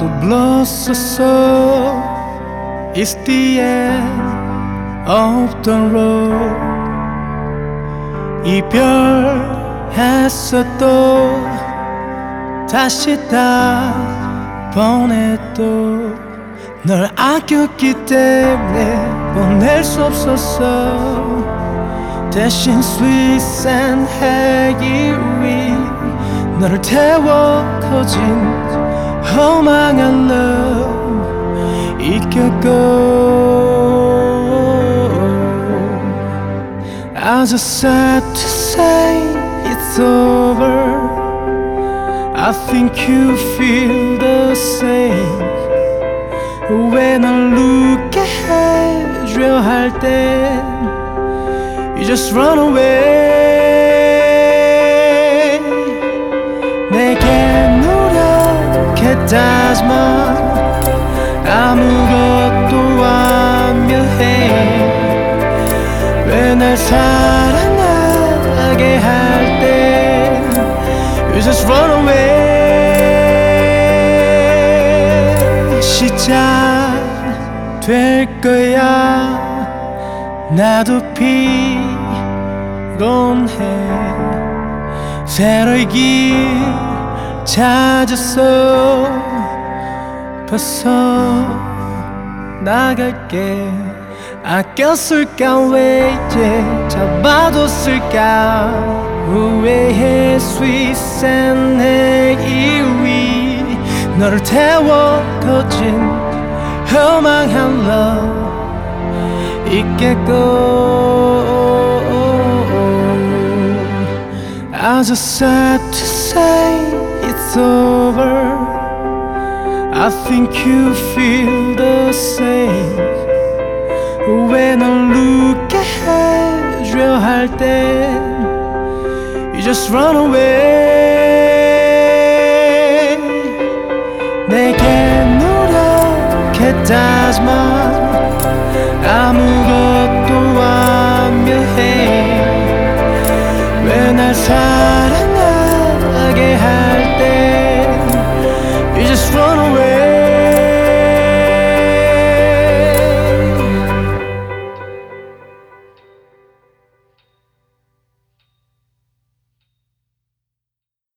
또 불렀었어. It's the end of the road. 이별했어 또 다시 다 보내도 널 아꼈기 때문에 보낼 수 없었어. 대신 스윗 앤 해기 위 너를 태워 커진 허망한 love 잊겠고 I just sad to say it's over I think you feel the same 왜 널 웃게 해줘 할땐 You just run away 노력했다지만 아무것도 완벽해. 왜 날 사랑하게 할 때 You just run away. 시작될 거야. 나도 피곤해. 새로이 길 찾았어. 벗어 나갈게. 아꼈을까 왜 이제 잡아뒀을까? 후회해 스윗한 내 이위 너를 태워 거진 허망한 love 있겠고. I just sad to say it's over I think you feel the same 왜 널 웃게 해줘 할땐 You just run away 내게 노력했다지만 아무것도 완벽해 왜 날 사랑하게 할